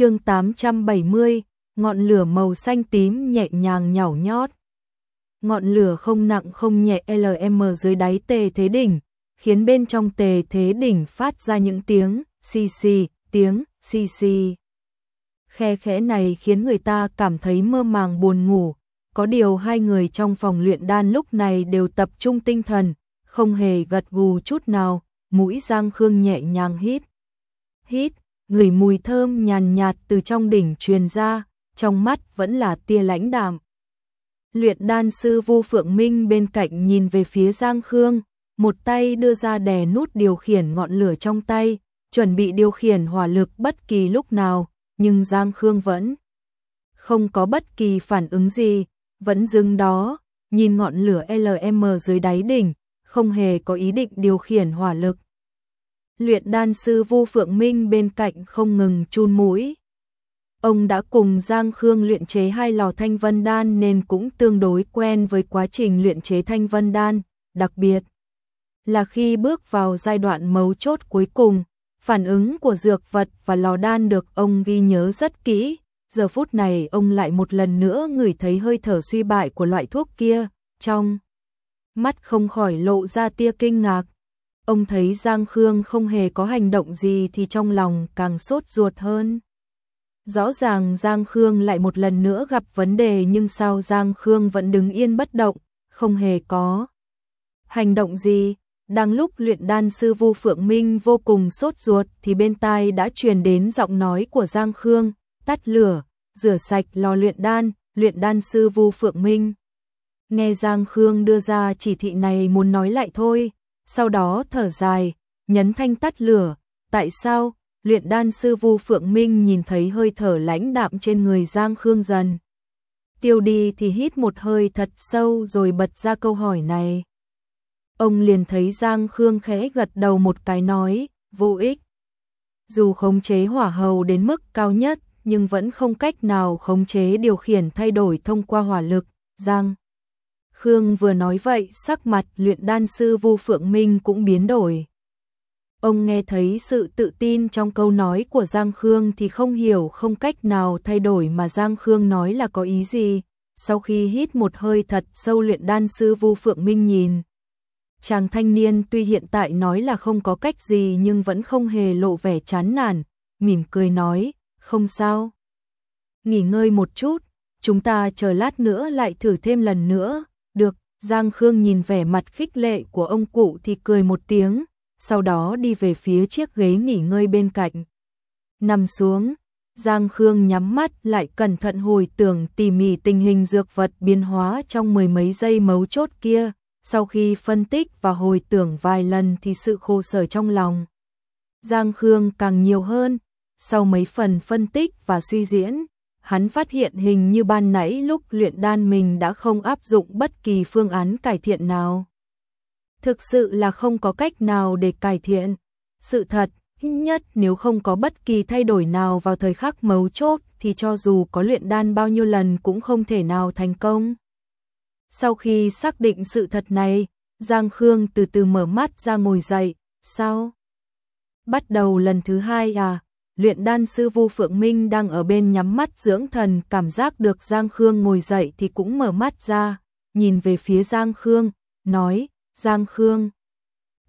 chương 870, ngọn lửa màu xanh tím nhẹ nhàng nhảo nhót. Ngọn lửa không nặng không nhẹ LM dưới đáy tề thế đỉnh, khiến bên trong tề thế đỉnh phát ra những tiếng xì xì, tiếng xì xì. Khe khẽ này khiến người ta cảm thấy mơ màng buồn ngủ, có điều hai người trong phòng luyện đan lúc này đều tập trung tinh thần, không hề gật gù chút nào, mũi Giang Khương nhẹ nhàng hít. Hít, người mùi thơm nhàn nhạt từ trong đỉnh truyền ra, trong mắt vẫn là tia lãnh đạm. Luyện đan sư Vu Phượng Minh bên cạnh nhìn về phía Giang Khương, một tay đưa ra đè nút điều khiển ngọn lửa trong tay, chuẩn bị điều khiển hỏa lực bất kỳ lúc nào, nhưng Giang Khương vẫn không có bất kỳ phản ứng gì, vẫn dừng đó, nhìn ngọn lửa LM dưới đáy đỉnh, không hề có ý định điều khiển hỏa lực. Luyện đan sư Vu Phượng Minh bên cạnh không ngừng chun mũi. Ông đã cùng Giang Khương luyện chế hai lò thanh vân đan nên cũng tương đối quen với quá trình luyện chế thanh vân đan, đặc biệt là khi bước vào giai đoạn mấu chốt cuối cùng, phản ứng của dược vật và lò đan được ông ghi nhớ rất kỹ. Giờ phút này ông lại một lần nữa ngửi thấy hơi thở suy bại của loại thuốc kia, trong mắt không khỏi lộ ra tia kinh ngạc. Ông thấy Giang Khương không hề có hành động gì thì trong lòng càng sốt ruột hơn. Rõ ràng Giang Khương lại một lần nữa gặp vấn đề nhưng sao Giang Khương vẫn đứng yên bất động, không hề có hành động gì. Đang lúc luyện đan sư Vu Phượng Minh vô cùng sốt ruột thì bên tai đã truyền đến giọng nói của Giang Khương, tắt lửa, rửa sạch lò luyện đan, luyện đan sư Vu Phượng Minh. Nghe Giang Khương đưa ra chỉ thị này muốn nói lại thôi, sau đó thở dài, nhấn thanh tắt lửa, tại sao? Luyện đan sư Vu Phượng Minh nhìn thấy hơi thở lãnh đạm trên người Giang Khương dần. Tiêu đi thì hít một hơi thật sâu rồi bật ra câu hỏi này. Ông liền thấy Giang Khương khẽ gật đầu một cái nói, vô ích. Dù khống chế hỏa hầu đến mức cao nhất, nhưng vẫn không cách nào khống chế điều khiển thay đổi thông qua hỏa lực, Giang. Khương vừa nói vậy, sắc mặt luyện đan sư Vu Phượng Minh cũng biến đổi. Ông nghe thấy sự tự tin trong câu nói của Giang Khương thì không hiểu không cách nào thay đổi mà Giang Khương nói là có ý gì. Sau khi hít một hơi thật sâu luyện đan sư Vu Phượng Minh nhìn. Chàng thanh niên tuy hiện tại nói là không có cách gì nhưng vẫn không hề lộ vẻ chán nản, mỉm cười nói, không sao. Nghỉ ngơi một chút, chúng ta chờ lát nữa lại thử thêm lần nữa, Giang Khương nhìn vẻ mặt khích lệ của ông cụ thì cười một tiếng, sau đó đi về phía chiếc ghế nghỉ ngơi bên cạnh. Nằm xuống, Giang Khương nhắm mắt lại cẩn thận hồi tưởng tỉ mỉ tình hình dược vật biến hóa trong mười mấy giây mấu chốt kia, sau khi phân tích và hồi tưởng vài lần thì sự khô sở trong lòng. Giang Khương càng nhiều hơn, sau mấy phần phân tích và suy diễn, hắn phát hiện hình như ban nãy lúc luyện đan mình đã không áp dụng bất kỳ phương án cải thiện nào. Thực sự là không có cách nào để cải thiện. Sự thật, nhất nếu không có bất kỳ thay đổi nào vào thời khắc mấu chốt thì cho dù có luyện đan bao nhiêu lần cũng không thể nào thành công. Sau khi xác định sự thật này, Giang Khương từ từ mở mắt ra ngồi dậy, sao? Bắt đầu lần thứ hai à? Luyện đan sư Vu Phượng Minh đang ở bên nhắm mắt dưỡng thần, cảm giác được Giang Khương ngồi dậy thì cũng mở mắt ra, nhìn về phía Giang Khương, nói, Giang Khương.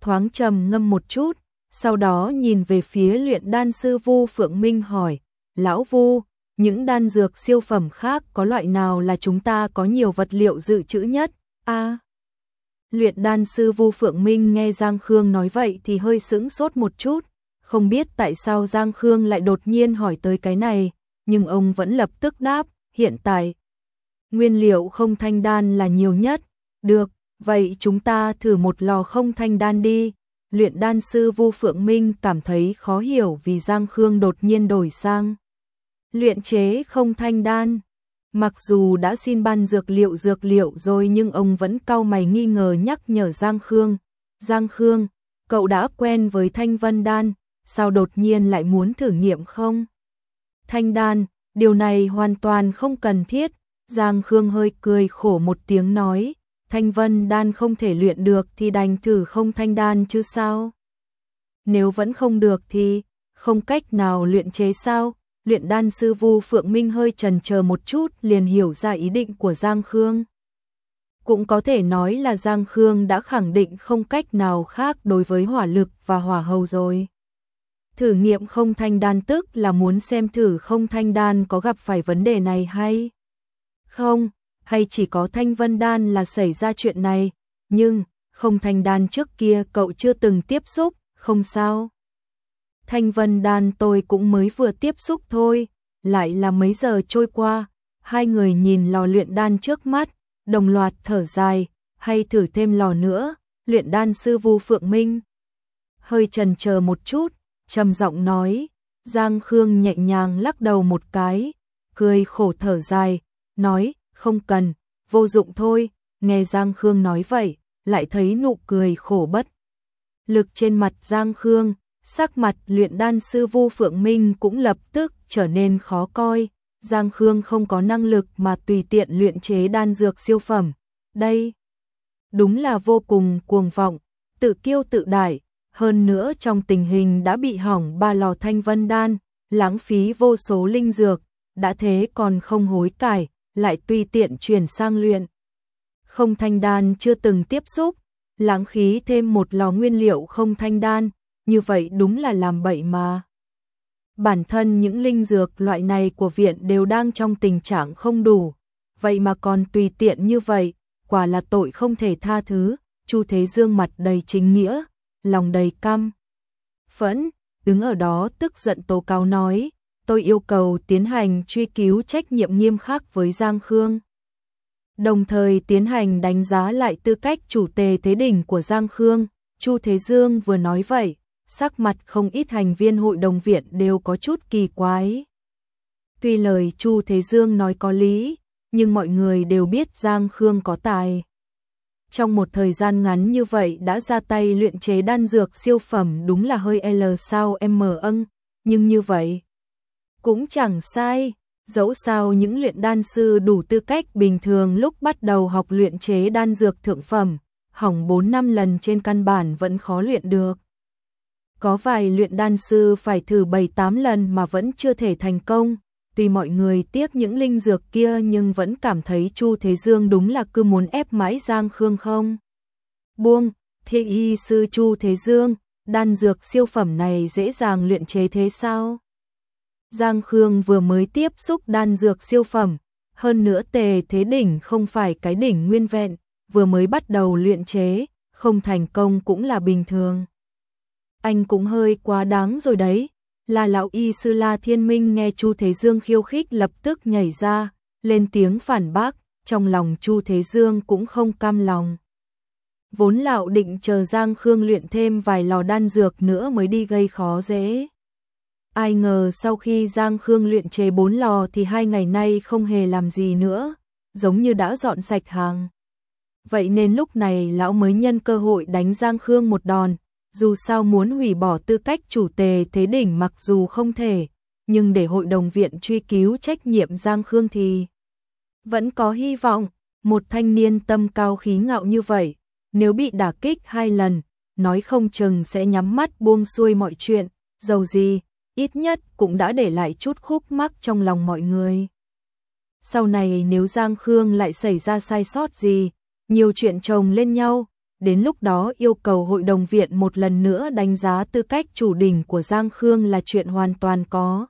Thoáng trầm ngâm một chút, sau đó nhìn về phía luyện đan sư Vu Phượng Minh hỏi, Lão Vu, những đan dược siêu phẩm khác có loại nào là chúng ta có nhiều vật liệu dự trữ nhất? A. luyện đan sư Vu Phượng Minh nghe Giang Khương nói vậy thì hơi sững sốt một chút, không biết tại sao Giang Khương lại đột nhiên hỏi tới cái này, nhưng ông vẫn lập tức đáp, hiện tại nguyên liệu không thanh đan là nhiều nhất. Được, vậy chúng ta thử một lò không thanh đan đi. Luyện đan sư Vu Phượng Minh cảm thấy khó hiểu vì Giang Khương đột nhiên đổi sang luyện chế không thanh đan. Mặc dù đã xin ban dược liệu dược liệu rồi nhưng ông vẫn cau mày nghi ngờ nhắc nhở Giang Khương. Giang Khương, cậu đã quen với thanh vân đan, sao đột nhiên lại muốn thử nghiệm không? Thanh đan, điều này hoàn toàn không cần thiết. Giang Khương hơi cười khổ một tiếng nói, thanh vân đan không thể luyện được thì đành thử không thanh đan chứ sao? Nếu vẫn không được thì không cách nào luyện chế sao? luyện đan sư Vu Phượng Minh hơi chần chờ một chút liền hiểu ra ý định của Giang Khương. Cũng có thể nói là Giang Khương đã khẳng định không cách nào khác đối với hỏa lực và hỏa hầu rồi. Thử nghiệm không thanh đan tức là muốn xem thử không thanh đan có gặp phải vấn đề này hay không, hay chỉ có thanh vân đan là xảy ra chuyện này, nhưng không thanh đan trước kia cậu chưa từng tiếp xúc, không sao. Thanh vân đan tôi cũng mới vừa tiếp xúc thôi, lại là mấy giờ trôi qua, hai người nhìn lò luyện đan trước mắt, đồng loạt thở dài, hay thử thêm lò nữa, luyện đan sư Vu Phượng Minh. Hơi trần chờ một chút, trầm giọng nói, Giang Khương nhẹ nhàng lắc đầu một cái, cười khổ thở dài, nói, không cần, vô dụng thôi, nghe Giang Khương nói vậy, lại thấy nụ cười khổ bất. Lực trên mặt Giang Khương, sắc mặt luyện đan sư Vu Phượng Minh cũng lập tức trở nên khó coi, Giang Khương không có năng lực mà tùy tiện luyện chế đan dược siêu phẩm. Đây, đúng là vô cùng cuồng vọng, tự kiêu tự đại, hơn nữa trong tình hình đã bị hỏng ba lò thanh vân đan, lãng phí vô số linh dược, đã thế còn không hối cải, lại tùy tiện chuyển sang luyện. Không thanh đan chưa từng tiếp xúc, lãng khí thêm một lò nguyên liệu không thanh đan, như vậy đúng là làm bậy mà. Bản thân những linh dược loại này của viện đều đang trong tình trạng không đủ, vậy mà còn tùy tiện như vậy, quả là tội không thể tha thứ. Chu Thế Dương mặt đầy chính nghĩa, lòng đầy căm. Phẫn, đứng ở đó tức giận tố cáo nói, tôi yêu cầu tiến hành truy cứu trách nhiệm nghiêm khắc với Giang Khương. Đồng thời tiến hành đánh giá lại tư cách chủ tề thế đỉnh của Giang Khương, Chu Thế Dương vừa nói vậy, sắc mặt không ít thành viên hội đồng viện đều có chút kỳ quái. Tuy lời Chu Thế Dương nói có lý, nhưng mọi người đều biết Giang Khương có tài. Trong một thời gian ngắn như vậy đã ra tay luyện chế đan dược siêu phẩm đúng là hơi L sao M âng, nhưng như vậy cũng chẳng sai, dẫu sao những luyện đan sư đủ tư cách bình thường lúc bắt đầu học luyện chế đan dược thượng phẩm, hỏng 4 năm lần trên căn bản vẫn khó luyện được. Có vài luyện đan sư phải thử 7-8 lần mà vẫn chưa thể thành công, tuy mọi người tiếc những linh dược kia nhưng vẫn cảm thấy Chu Thế Dương đúng là cứ muốn ép mãi Giang Khương không. Buông, thi y sư Chu Thế Dương, đan dược siêu phẩm này dễ dàng luyện chế thế sao? Giang Khương vừa mới tiếp xúc đan dược siêu phẩm, hơn nữa tề thế đỉnh không phải cái đỉnh nguyên vẹn, vừa mới bắt đầu luyện chế, không thành công cũng là bình thường. Anh cũng hơi quá đáng rồi đấy, là lão y sư La Thiên Minh nghe Chu Thế Dương khiêu khích lập tức nhảy ra, lên tiếng phản bác, trong lòng Chu Thế Dương cũng không cam lòng. Vốn lão định chờ Giang Khương luyện thêm vài lò đan dược nữa mới đi gây khó dễ. Ai ngờ sau khi Giang Khương luyện chế bốn lò thì hai ngày nay không hề làm gì nữa, giống như đã dọn sạch hàng. Vậy nên lúc này lão mới nhân cơ hội đánh Giang Khương một đòn, dù sao muốn hủy bỏ tư cách chủ tề thế đỉnh mặc dù không thể, nhưng để hội đồng viện truy cứu trách nhiệm Giang Khương thì vẫn có hy vọng, một thanh niên tâm cao khí ngạo như vậy, nếu bị đả kích hai lần, nói không chừng sẽ nhắm mắt buông xuôi mọi chuyện, dầu gì, ít nhất cũng đã để lại chút khúc mắc trong lòng mọi người. Sau này nếu Giang Khương lại xảy ra sai sót gì, nhiều chuyện chồng lên nhau, đến lúc đó yêu cầu hội đồng viện một lần nữa đánh giá tư cách chủ đỉnh của Giang Khương là chuyện hoàn toàn có.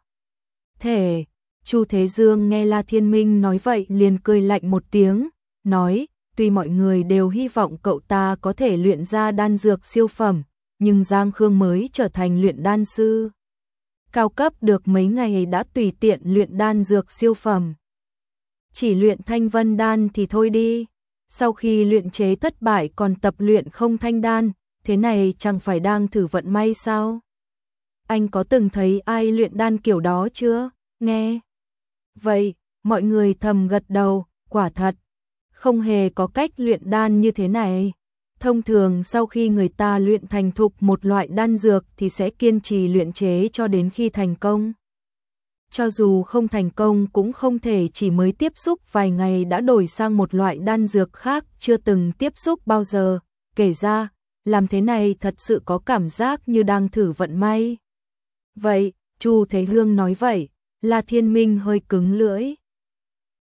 Thể, Chu Thế Dương nghe La Thiên Minh nói vậy liền cười lạnh một tiếng, nói, tuy mọi người đều hy vọng cậu ta có thể luyện ra đan dược siêu phẩm, nhưng Giang Khương mới trở thành luyện đan sư. Cao cấp được mấy ngày đã tùy tiện luyện đan dược siêu phẩm. Chỉ luyện thanh vân đan thì thôi đi sau khi luyện chế thất bại còn tập luyện không thanh đan, thế này chẳng phải đang thử vận may sao? Anh có từng thấy ai luyện đan kiểu đó chưa? Nghe. Vậy, mọi người thầm gật đầu, quả thật. Không hề có cách luyện đan như thế này. Thông thường sau khi người ta luyện thành thục một loại đan dược thì sẽ kiên trì luyện chế cho đến khi thành công cho dù không thành công cũng không thể chỉ mới tiếp xúc vài ngày đã đổi sang một loại đan dược khác chưa từng tiếp xúc bao giờ, kể ra, làm thế này thật sự có cảm giác như đang thử vận may. Vậy, Chu Thế Hương nói vậy, là Thiên Minh hơi cứng lưỡi.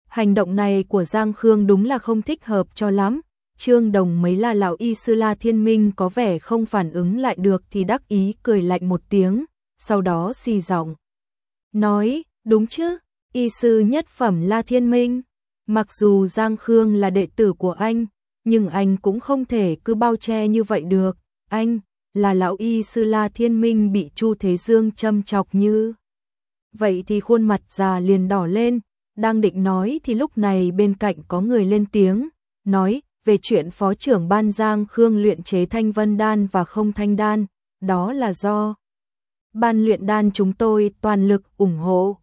Hành động này của Giang Khương đúng là không thích hợp cho lắm. Trương Đồng mấy là lão y sư La Thiên Minh có vẻ không phản ứng lại được thì đắc ý cười lạnh một tiếng, sau đó xì giọng. Nói, đúng chứ, y sư nhất phẩm La Thiên Minh. Mặc dù Giang Khương là đệ tử của anh, nhưng anh cũng không thể cứ bao che như vậy được. Anh, là lão y sư La Thiên Minh bị Chu Thế Dương châm chọc như. Vậy thì khuôn mặt già liền đỏ lên, đang định nói thì lúc này bên cạnh có người lên tiếng, nói về chuyện phó trưởng ban Giang Khương luyện chế thanh vân đan và không thanh đan, đó là do ban luyện đan chúng tôi toàn lực ủng hộ.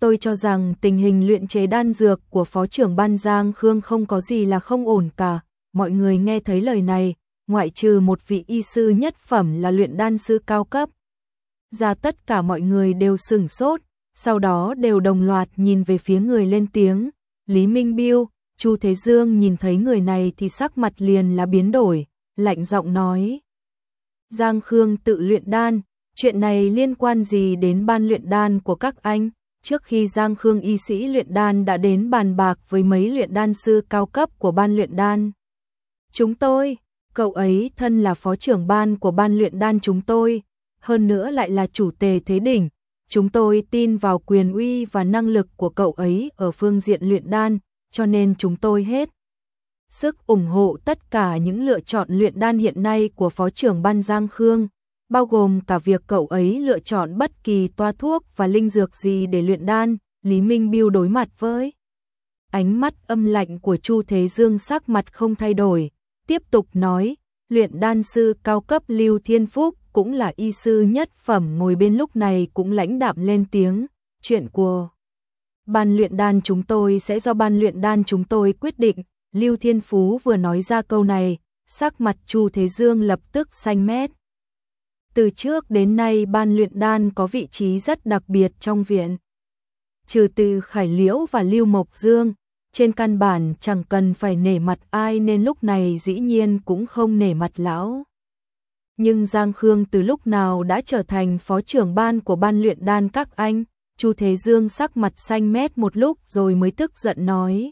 Tôi cho rằng tình hình luyện chế đan dược của phó trưởng ban Giang Khương không có gì là không ổn cả. Mọi người nghe thấy lời này, ngoại trừ một vị y sư nhất phẩm là luyện đan sư cao cấp. Ra tất cả mọi người đều sửng sốt, sau đó đều đồng loạt nhìn về phía người lên tiếng. Lý Minh Biêu, Chu Thế Dương nhìn thấy người này thì sắc mặt liền là biến đổi, lạnh giọng nói. Giang Khương tự luyện đan, chuyện này liên quan gì đến ban luyện đan của các anh? Trước khi Giang Khương y sĩ luyện đan đã đến bàn bạc với mấy luyện đan sư cao cấp của ban luyện đan. Chúng tôi, cậu ấy thân là phó trưởng ban của ban luyện đan chúng tôi, hơn nữa lại là chủ tề thế đỉnh. Chúng tôi tin vào quyền uy và năng lực của cậu ấy ở phương diện luyện đan, cho nên chúng tôi hết sức ủng hộ tất cả những lựa chọn luyện đan hiện nay của Phó trưởng Ban Giang Khương, bao gồm cả việc cậu ấy lựa chọn bất kỳ toa thuốc và linh dược gì để luyện đan, Lý Minh Biêu đối mặt với. Ánh mắt âm lạnh của Chu Thế Dương sắc mặt không thay đổi, tiếp tục nói, luyện đan sư cao cấp Lưu Thiên Phúc cũng là y sư nhất phẩm ngồi bên lúc này cũng lãnh đạm lên tiếng, chuyện của ban luyện đan chúng tôi sẽ do ban luyện đan chúng tôi quyết định. Lưu Thiên Phú vừa nói ra câu này, sắc mặt Chu Thế Dương lập tức xanh mét. Từ trước đến nay ban luyện đan có vị trí rất đặc biệt trong viện. Trừ từ Khải Liễu và Lưu Mộc Dương, trên căn bản chẳng cần phải nể mặt ai nên lúc này dĩ nhiên cũng không nể mặt lão. Nhưng Giang Khương từ lúc nào đã trở thành phó trưởng ban của ban luyện đan các anh, Chu Thế Dương sắc mặt xanh mét một lúc rồi mới tức giận nói.